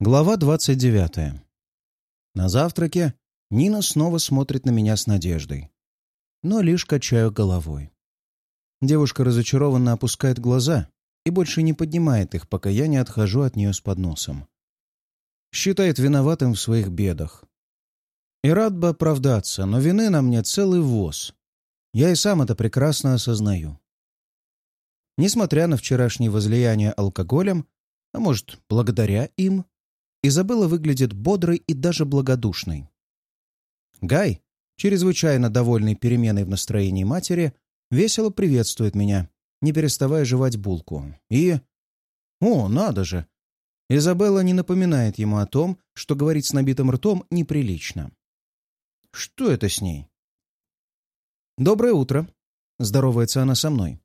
Глава 29. На завтраке Нина снова смотрит на меня с надеждой, но лишь качаю головой. Девушка разочарованно опускает глаза и больше не поднимает их, пока я не отхожу от нее с подносом. Считает виноватым в своих бедах. И рад бы оправдаться, но вины на мне целый воз. Я и сам это прекрасно осознаю. Несмотря на вчерашнее возлияние алкоголем, а может, благодаря им, Изабелла выглядит бодрой и даже благодушной. Гай, чрезвычайно довольный переменой в настроении матери, весело приветствует меня, не переставая жевать булку. И... О, надо же! Изабелла не напоминает ему о том, что говорить с набитым ртом неприлично. Что это с ней? «Доброе утро!» — здоровается она со мной.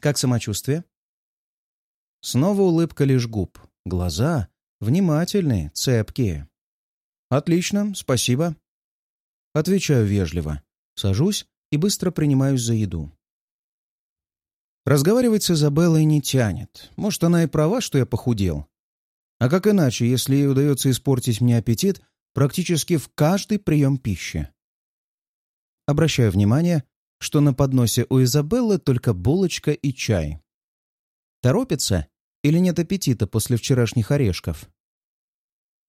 «Как самочувствие?» Снова улыбка лишь губ. Глаза внимательные, цепкие. «Отлично, спасибо». Отвечаю вежливо. Сажусь и быстро принимаюсь за еду. Разговаривать с Изабеллой не тянет. Может, она и права, что я похудел. А как иначе, если ей удается испортить мне аппетит практически в каждый прием пищи? Обращаю внимание, что на подносе у Изабеллы только булочка и чай. Торопится или нет аппетита после вчерашних орешков?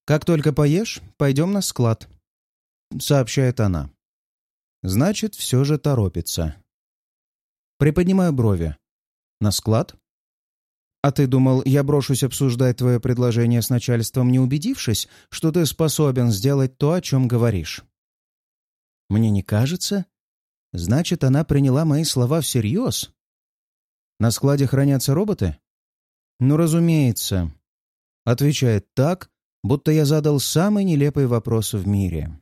«Как только поешь, пойдем на склад», — сообщает она. «Значит, все же торопится». Приподнимаю брови. «На склад?» «А ты думал, я брошусь обсуждать твое предложение с начальством, не убедившись, что ты способен сделать то, о чем говоришь?» «Мне не кажется?» Значит, она приняла мои слова всерьез? На складе хранятся роботы? Ну, разумеется. Отвечает так, будто я задал самый нелепый вопрос в мире.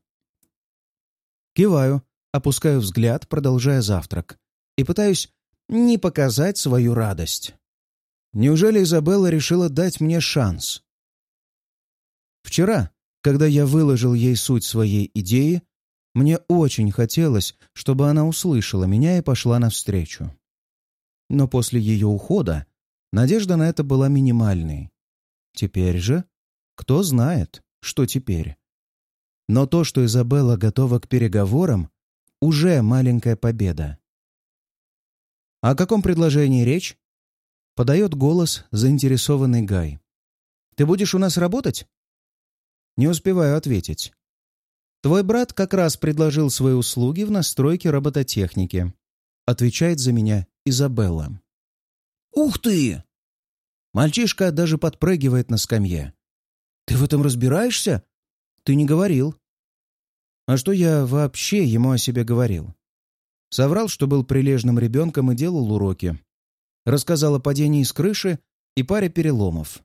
Киваю, опускаю взгляд, продолжая завтрак, и пытаюсь не показать свою радость. Неужели Изабелла решила дать мне шанс? Вчера, когда я выложил ей суть своей идеи, мне очень хотелось, чтобы она услышала меня и пошла навстречу. Но после ее ухода надежда на это была минимальной. Теперь же, кто знает, что теперь. Но то, что Изабелла готова к переговорам, уже маленькая победа. О каком предложении речь? Подает голос заинтересованный Гай. «Ты будешь у нас работать?» Не успеваю ответить. Твой брат как раз предложил свои услуги в настройке робототехники. Отвечает за меня Изабелла. Ух ты! Мальчишка даже подпрыгивает на скамье. Ты в этом разбираешься? Ты не говорил. А что я вообще ему о себе говорил? Соврал, что был прилежным ребенком и делал уроки. Рассказал о падении с крыши и паре переломов.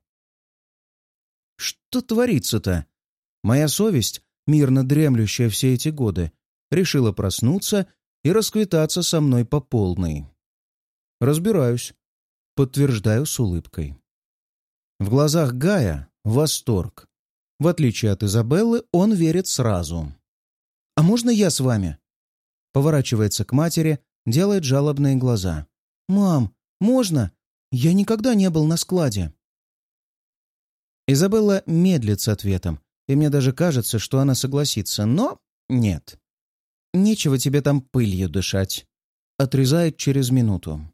Что творится-то? Моя совесть мирно дремлющая все эти годы, решила проснуться и расквитаться со мной по полной. Разбираюсь. Подтверждаю с улыбкой. В глазах Гая восторг. В отличие от Изабеллы, он верит сразу. «А можно я с вами?» Поворачивается к матери, делает жалобные глаза. «Мам, можно? Я никогда не был на складе». Изабелла медлит с ответом, и мне даже кажется, что она согласится, но нет. Нечего тебе там пылью дышать. Отрезает через минуту.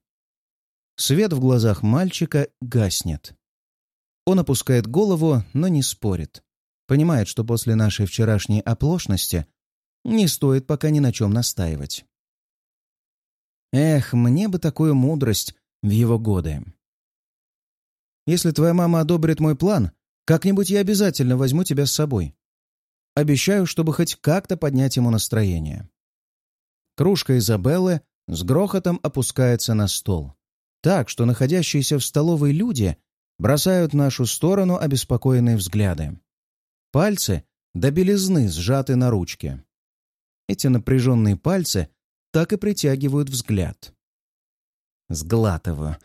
Свет в глазах мальчика гаснет. Он опускает голову, но не спорит. Понимает, что после нашей вчерашней оплошности не стоит пока ни на чем настаивать. Эх, мне бы такую мудрость в его годы. Если твоя мама одобрит мой план, как-нибудь я обязательно возьму тебя с собой. Обещаю, чтобы хоть как-то поднять ему настроение. Кружка Изабеллы с грохотом опускается на стол. Так, что находящиеся в столовой люди бросают в нашу сторону обеспокоенные взгляды. Пальцы до белизны сжаты на ручке. Эти напряженные пальцы так и притягивают взгляд. Сглатываю,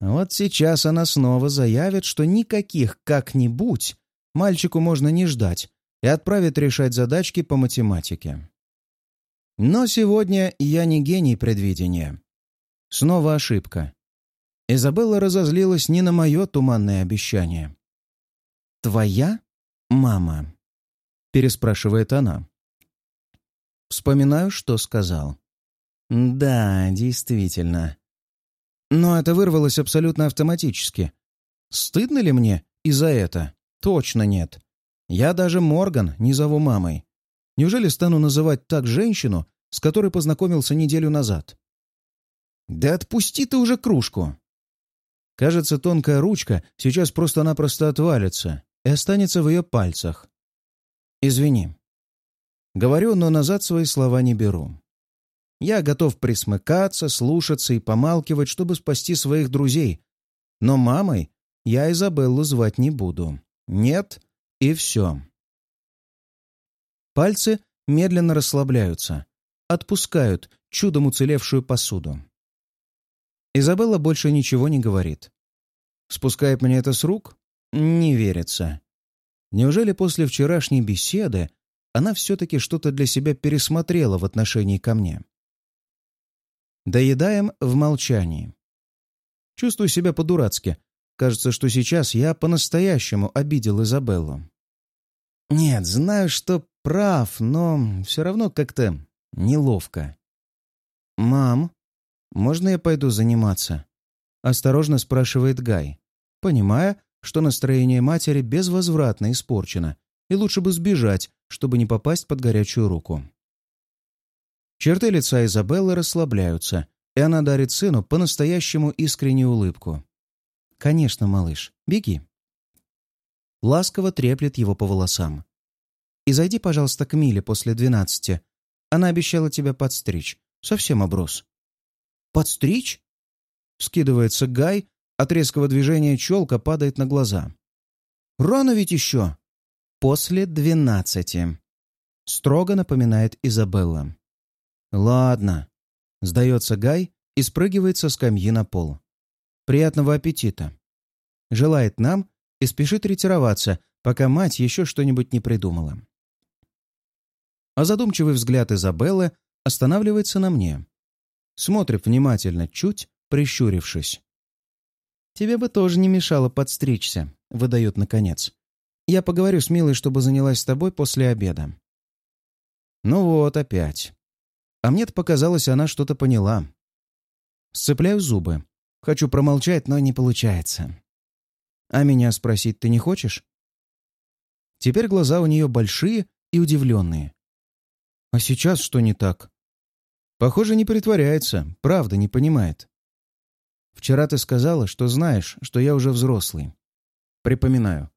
вот сейчас она снова заявит, что никаких «как-нибудь» мальчику можно не ждать и отправит решать задачки по математике. Но сегодня я не гений предвидения. Снова ошибка. Изабелла разозлилась не на мое туманное обещание. «Твоя «Мама», — переспрашивает она. Вспоминаю, что сказал. «Да, действительно». Но это вырвалось абсолютно автоматически. Стыдно ли мне и за это? Точно нет. Я даже Морган не зову мамой. Неужели стану называть так женщину, с которой познакомился неделю назад? Да отпусти ты уже кружку. Кажется, тонкая ручка сейчас просто-напросто отвалится и останется в ее пальцах. Извини. Говорю, но назад свои слова не беру. Я готов присмыкаться, слушаться и помалкивать, чтобы спасти своих друзей. Но мамой я Изабеллу звать не буду. Нет, и все. Пальцы медленно расслабляются, отпускают чудом уцелевшую посуду. Изабелла больше ничего не говорит. Спускает мне это с рук? Не верится. Неужели после вчерашней беседы она все-таки что-то для себя пересмотрела в отношении ко мне? Доедаем в молчании. Чувствую себя по-дурацки. Кажется, что сейчас я по-настоящему обидел Изабеллу. Нет, знаю, что прав, но все равно как-то неловко. «Мам, можно я пойду заниматься?» — осторожно спрашивает Гай, понимая, что настроение матери безвозвратно испорчено, и лучше бы сбежать, чтобы не попасть под горячую руку. Черты лица Изабеллы расслабляются, и она дарит сыну по-настоящему искреннюю улыбку. «Конечно, малыш, беги». Ласково треплет его по волосам. «И зайди, пожалуйста, к Миле после двенадцати. Она обещала тебя подстричь. Совсем оброс». «Подстричь?» Скидывается Гай, от резкого движения челка падает на глаза. «Рано ведь еще!» «После двенадцати», — строго напоминает Изабелла. «Ладно», — сдается Гай и спрыгивает со скамьи на пол. «Приятного аппетита!» Желает нам и спешит ретироваться, пока мать еще что-нибудь не придумала. А задумчивый взгляд Изабеллы останавливается на мне смотрит внимательно, чуть прищурившись. «Тебе бы тоже не мешало подстричься», — выдает наконец. «Я поговорю с Милой, чтобы занялась с тобой после обеда». Ну вот опять. А мне-то показалось, она что-то поняла. Сцепляю зубы. Хочу промолчать, но не получается. А меня спросить ты не хочешь? Теперь глаза у нее большие и удивленные. А сейчас что не так? Похоже, не притворяется, правда не понимает. Вчера ты сказала, что знаешь, что я уже взрослый. Припоминаю.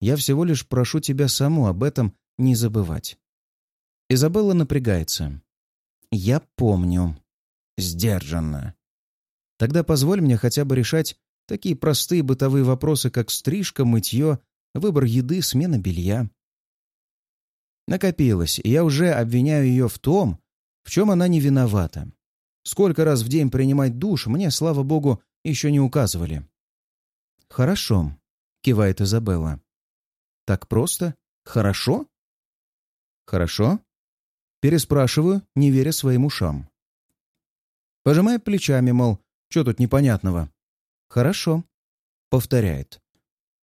Я всего лишь прошу тебя саму об этом не забывать. Изабелла напрягается. Я помню. Сдержанно. Тогда позволь мне хотя бы решать такие простые бытовые вопросы, как стрижка, мытье, выбор еды, смена белья. Накопилось, и я уже обвиняю ее в том, в чем она не виновата. Сколько раз в день принимать душ, мне, слава богу, еще не указывали. «Хорошо», — кивает Изабелла. «Так просто? Хорошо?» «Хорошо?» Переспрашиваю, не веря своим ушам. Пожимая плечами, мол, что тут непонятного? «Хорошо», — повторяет.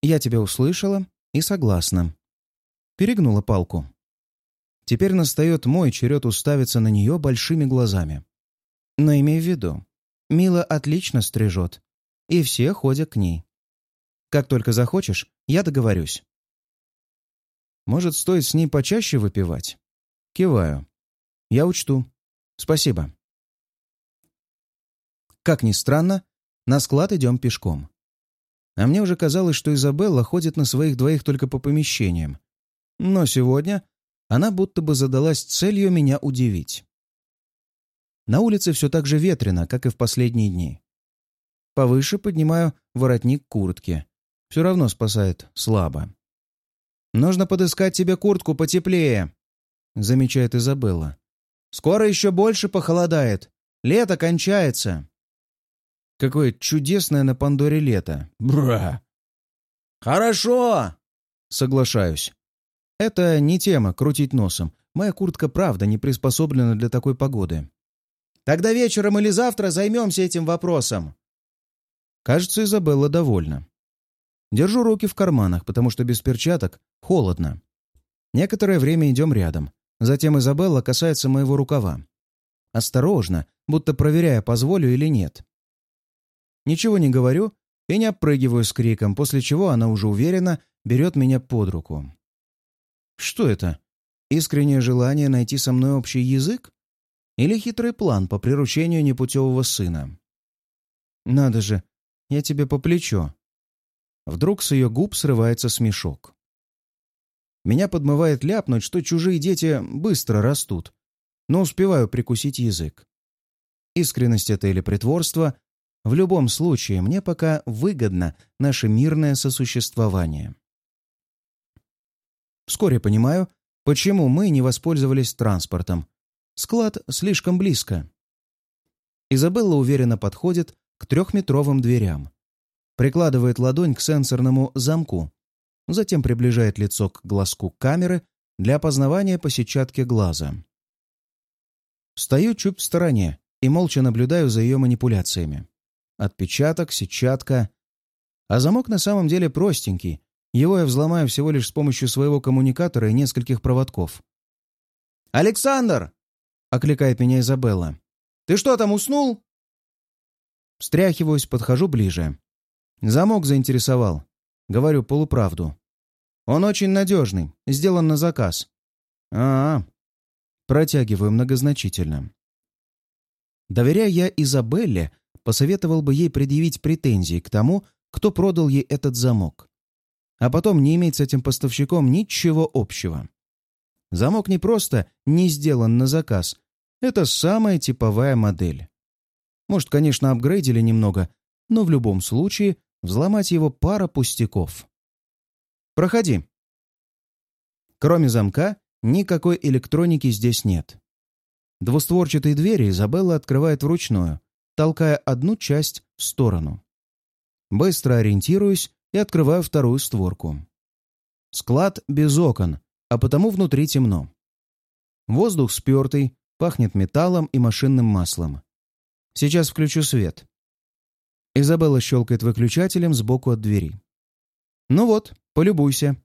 «Я тебя услышала и согласна». Перегнула палку. Теперь настает мой черед уставиться на нее большими глазами. Но имей в виду, Мила отлично стрижет, и все ходят к ней. Как только захочешь, я договорюсь. Может, стоит с ней почаще выпивать? Киваю. Я учту. Спасибо. Как ни странно, на склад идем пешком. А мне уже казалось, что Изабелла ходит на своих двоих только по помещениям. Но сегодня она будто бы задалась целью меня удивить. На улице все так же ветрено, как и в последние дни. Повыше поднимаю воротник куртки. Все равно спасает слабо. «Нужно подыскать тебе куртку потеплее», — замечает Изабелла. «Скоро еще больше похолодает. Лето кончается». Какое чудесное на Пандоре лето. Бра! «Хорошо!» — соглашаюсь. Это не тема крутить носом. Моя куртка правда не приспособлена для такой погоды. Тогда вечером или завтра займемся этим вопросом. Кажется, Изабелла довольна. Держу руки в карманах, потому что без перчаток холодно. Некоторое время идем рядом. Затем Изабелла касается моего рукава. Осторожно, будто проверяя, позволю или нет. Ничего не говорю и не опрыгиваю с криком, после чего она уже уверенно берет меня под руку. Что это? Искреннее желание найти со мной общий язык? Или хитрый план по приручению непутевого сына? Надо же, я тебе по плечо. Вдруг с ее губ срывается смешок. Меня подмывает ляпнуть, что чужие дети быстро растут, но успеваю прикусить язык. Искренность это или притворство, в любом случае мне пока выгодно наше мирное сосуществование. Вскоре понимаю, почему мы не воспользовались транспортом. Склад слишком близко. Изабелла уверенно подходит к трехметровым дверям. Прикладывает ладонь к сенсорному замку. Затем приближает лицо к глазку камеры для опознавания по сетчатке глаза. Стою чуть в стороне и молча наблюдаю за ее манипуляциями. Отпечаток, сетчатка. А замок на самом деле простенький. Его я взломаю всего лишь с помощью своего коммуникатора и нескольких проводков. «Александр!» — окликает меня Изабелла. «Ты что, там уснул?» Встряхиваюсь, подхожу ближе. Замок заинтересовал. Говорю полуправду. Он очень надежный, сделан на заказ. А, -а, -а. Протягиваю многозначительно. Доверяя я Изабелле, посоветовал бы ей предъявить претензии к тому, кто продал ей этот замок. А потом не иметь с этим поставщиком ничего общего. Замок не просто не сделан на заказ. Это самая типовая модель. Может, конечно, апгрейдили немного, но в любом случае взломать его пара пустяков. «Проходи». Кроме замка, никакой электроники здесь нет. Двустворчатые двери Изабелла открывает вручную, толкая одну часть в сторону. Быстро ориентируюсь и открываю вторую створку. Склад без окон, а потому внутри темно. Воздух спертый, пахнет металлом и машинным маслом. Сейчас включу свет. Изабелла щелкает выключателем сбоку от двери. «Ну вот, полюбуйся.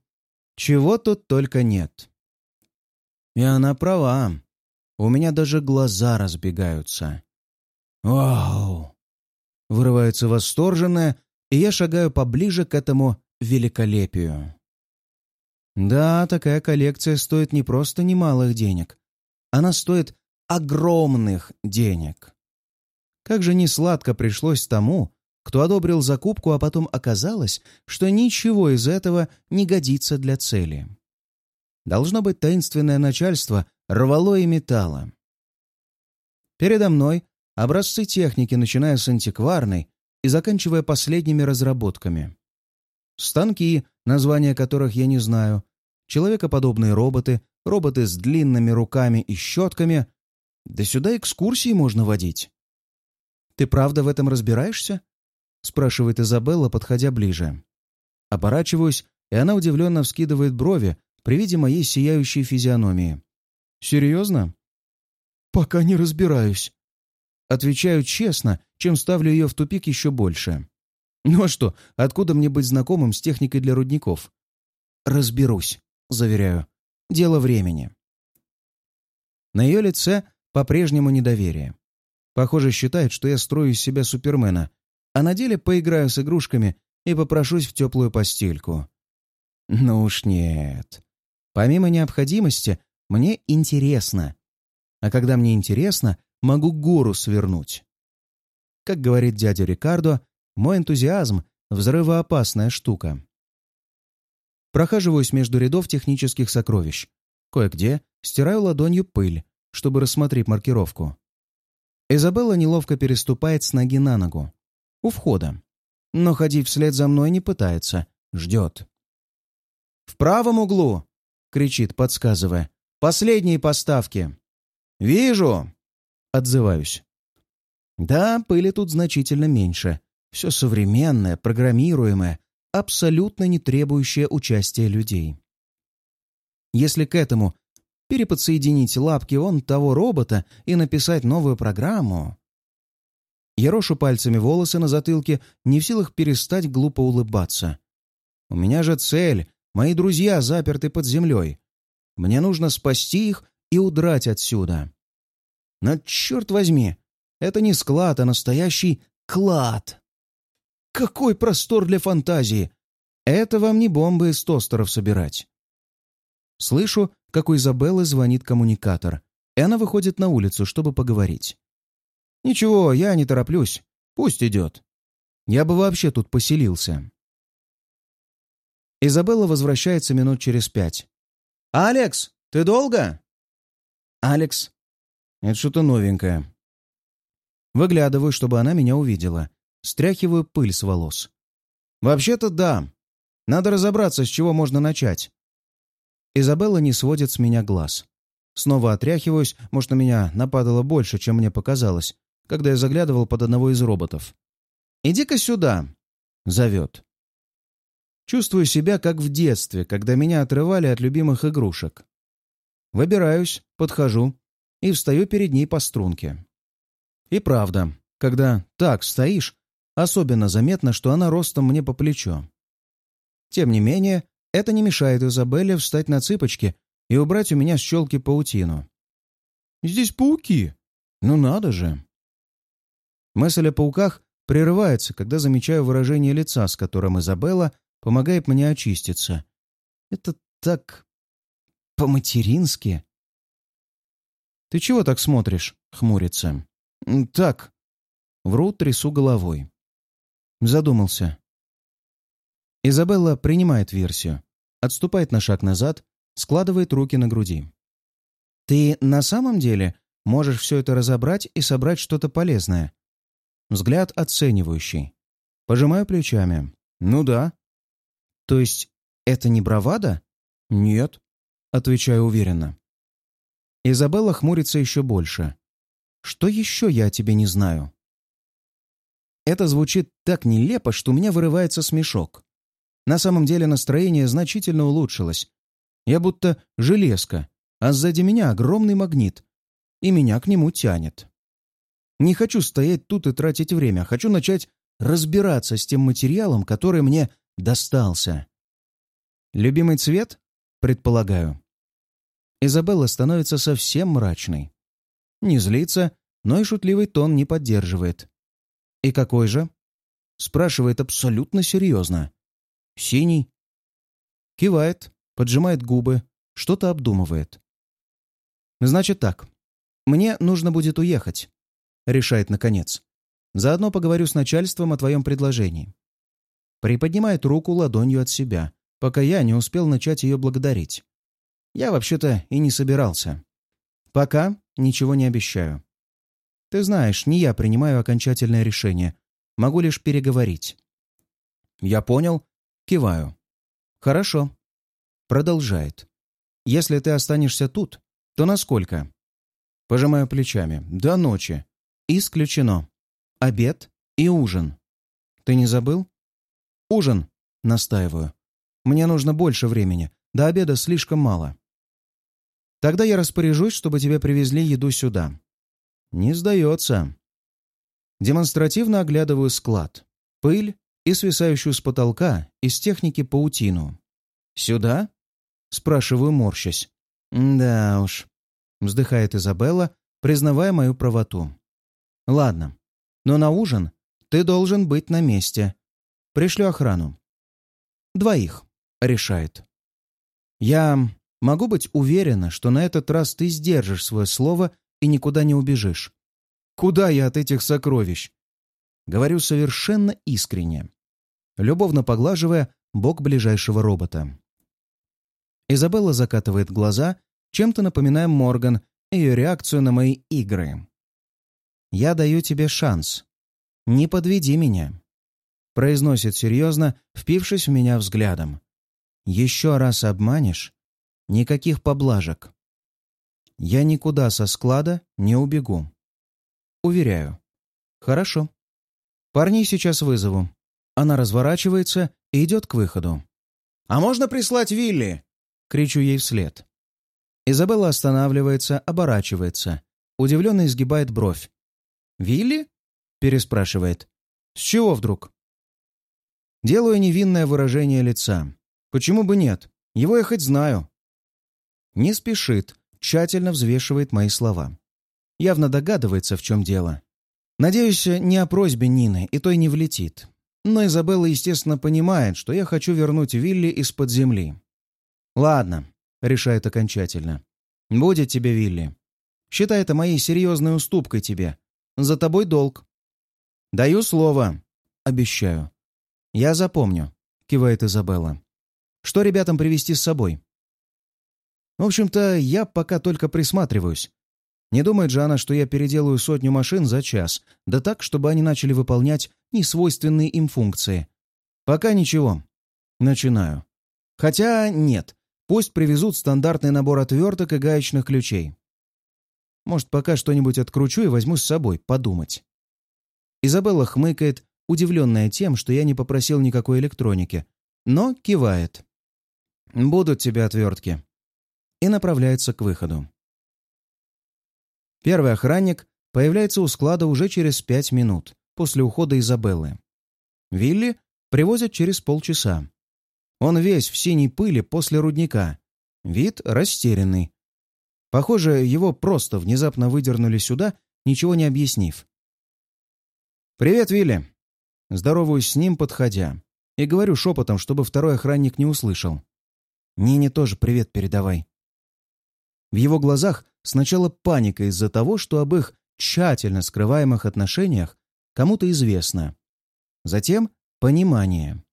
Чего тут только нет». И она права. У меня даже глаза разбегаются. «Вау!» Вырывается восторженное, и я шагаю поближе к этому великолепию. Да, такая коллекция стоит не просто немалых денег. Она стоит огромных денег. Как же несладко пришлось тому, кто одобрил закупку, а потом оказалось, что ничего из этого не годится для цели. Должно быть, таинственное начальство рвало и металло. Передо мной образцы техники, начиная с антикварной и заканчивая последними разработками. Станки, названия которых я не знаю, человекоподобные роботы, роботы с длинными руками и щетками. Да сюда экскурсии можно водить. «Ты правда в этом разбираешься?» — спрашивает Изабелла, подходя ближе. Оборачиваюсь, и она удивленно вскидывает брови при виде моей сияющей физиономии. «Серьезно?» «Пока не разбираюсь». Отвечаю честно, чем ставлю ее в тупик еще больше. «Ну а что, откуда мне быть знакомым с техникой для рудников?» «Разберусь», — заверяю. «Дело времени». На ее лице по-прежнему недоверие. Похоже, считает, что я строю из себя Супермена, а на деле поиграю с игрушками и попрошусь в теплую постельку. Ну уж нет. Помимо необходимости, мне интересно. А когда мне интересно, могу гору свернуть. Как говорит дядя Рикардо, мой энтузиазм — взрывоопасная штука. Прохаживаюсь между рядов технических сокровищ. Кое-где стираю ладонью пыль, чтобы рассмотреть маркировку. Изабелла неловко переступает с ноги на ногу. У входа. Но ходить вслед за мной не пытается. Ждет. «В правом углу!» — кричит, подсказывая. «Последние поставки!» «Вижу!» — отзываюсь. Да, пыли тут значительно меньше. Все современное, программируемое, абсолютно не требующее участия людей. Если к этому переподсоединить лапки он того робота и написать новую программу. Я рошу пальцами волосы на затылке, не в силах перестать глупо улыбаться. У меня же цель. Мои друзья заперты под землей. Мне нужно спасти их и удрать отсюда. Но, черт возьми, это не склад, а настоящий клад. Какой простор для фантазии! Это вам не бомбы из тостеров собирать. Слышу, как у Изабеллы звонит коммуникатор, и она выходит на улицу, чтобы поговорить. «Ничего, я не тороплюсь. Пусть идет. Я бы вообще тут поселился». Изабелла возвращается минут через пять. «Алекс, ты долго?» «Алекс, это что-то новенькое». Выглядываю, чтобы она меня увидела. Стряхиваю пыль с волос. «Вообще-то да. Надо разобраться, с чего можно начать». Изабелла не сводит с меня глаз. Снова отряхиваюсь, может, на меня нападало больше, чем мне показалось, когда я заглядывал под одного из роботов. «Иди-ка сюда!» — зовет. Чувствую себя как в детстве, когда меня отрывали от любимых игрушек. Выбираюсь, подхожу и встаю перед ней по струнке. И правда, когда так стоишь, особенно заметно, что она ростом мне по плечо. Тем не менее, это не мешает Изабелле встать на цыпочки и убрать у меня с щелки паутину. «Здесь пауки! Ну надо же!» Мысль о пауках прерывается, когда замечаю выражение лица, с которым Изабелла помогает мне очиститься. Это так... по-матерински. «Ты чего так смотришь?» — хмурится. «Так». Вру, трясу головой. Задумался. Изабелла принимает версию, отступает на шаг назад, складывает руки на груди. «Ты на самом деле можешь все это разобрать и собрать что-то полезное?» Взгляд оценивающий. Пожимаю плечами. «Ну да». «То есть это не бравада?» «Нет», — отвечаю уверенно. Изабелла хмурится еще больше. «Что еще я о тебе не знаю?» Это звучит так нелепо, что у меня вырывается смешок. На самом деле настроение значительно улучшилось. Я будто железка, а сзади меня огромный магнит, и меня к нему тянет. Не хочу стоять тут и тратить время. Хочу начать разбираться с тем материалом, который мне достался. Любимый цвет? Предполагаю. Изабелла становится совсем мрачной. Не злится, но и шутливый тон не поддерживает. «И какой же?» Спрашивает абсолютно серьезно. «Синий?» Кивает, поджимает губы, что-то обдумывает. «Значит так. Мне нужно будет уехать решает наконец. Заодно поговорю с начальством о твоем предложении. Приподнимает руку ладонью от себя, пока я не успел начать ее благодарить. Я вообще-то и не собирался. Пока ничего не обещаю. Ты знаешь, не я принимаю окончательное решение. Могу лишь переговорить. Я понял. Киваю. Хорошо. Продолжает. Если ты останешься тут, то насколько? Пожимаю плечами. До ночи. Исключено. Обед и ужин. Ты не забыл? Ужин, настаиваю. Мне нужно больше времени. До обеда слишком мало. Тогда я распоряжусь, чтобы тебе привезли еду сюда. Не сдается. Демонстративно оглядываю склад. Пыль и свисающую с потолка из техники паутину. «Сюда?» — спрашиваю, морщась. «Да уж», — вздыхает Изабелла, признавая мою правоту. Ладно, но на ужин ты должен быть на месте. Пришлю охрану. Двоих, решает. Я могу быть уверена, что на этот раз ты сдержишь свое слово и никуда не убежишь. Куда я от этих сокровищ? Говорю совершенно искренне, любовно поглаживая бок ближайшего робота. Изабелла закатывает глаза, чем-то напоминая Морган, ее реакцию на мои игры. Я даю тебе шанс. Не подведи меня», — произносит серьезно, впившись в меня взглядом. «Еще раз обманешь? Никаких поблажек. Я никуда со склада не убегу. Уверяю. Хорошо. Парней сейчас вызову». Она разворачивается и идет к выходу. «А можно прислать Вилли?» — кричу ей вслед. Изабелла останавливается, оборачивается. Удивленно изгибает бровь. «Вилли?» — переспрашивает. «С чего вдруг?» Делаю невинное выражение лица. Почему бы нет? Его я хоть знаю. Не спешит, тщательно взвешивает мои слова. Явно догадывается, в чем дело. Надеюсь, не о просьбе Нины, и той не влетит. Но Изабелла, естественно, понимает, что я хочу вернуть Вилли из-под земли. «Ладно», — решает окончательно. «Будет тебе, Вилли. Считай это моей серьезной уступкой тебе. За тобой долг». «Даю слово». «Обещаю». «Я запомню», — кивает Изабелла. «Что ребятам привезти с собой?» «В общем-то, я пока только присматриваюсь. Не думает же она, что я переделаю сотню машин за час, да так, чтобы они начали выполнять несвойственные им функции. Пока ничего. Начинаю. Хотя нет, пусть привезут стандартный набор отверток и гаечных ключей. Может, пока что-нибудь откручу и возьму с собой, подумать. Изабелла хмыкает, удивленная тем, что я не попросил никакой электроники, но кивает. «Будут тебе отвертки». И направляется к выходу. Первый охранник появляется у склада уже через пять минут после ухода Изабеллы. Вилли привозят через полчаса. Он весь в синей пыли после рудника. Вид растерянный. Похоже, его просто внезапно выдернули сюда, ничего не объяснив. «Привет, Вилли!» Здороваюсь с ним, подходя. И говорю шепотом, чтобы второй охранник не услышал. «Нине тоже привет передавай». В его глазах сначала паника из-за того, что об их тщательно скрываемых отношениях кому-то известно. Затем понимание.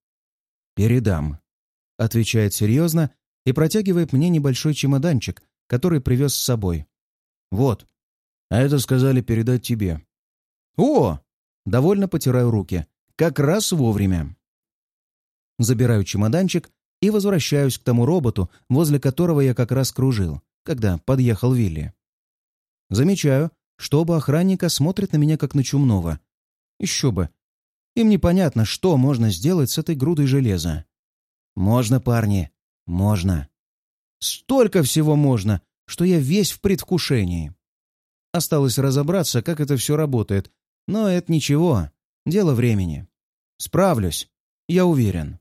«Передам», — отвечает серьезно и протягивает мне небольшой чемоданчик, который привез с собой. «Вот. А это сказали передать тебе». «О!» — довольно потираю руки. «Как раз вовремя». Забираю чемоданчик и возвращаюсь к тому роботу, возле которого я как раз кружил когда подъехал Вилли. Замечаю, что оба охранника смотрят на меня как на чумного. Еще бы. Им непонятно, что можно сделать с этой грудой железа. Можно, парни, можно. Столько всего можно, что я весь в предвкушении. Осталось разобраться, как это все работает, но это ничего, дело времени. Справлюсь, я уверен.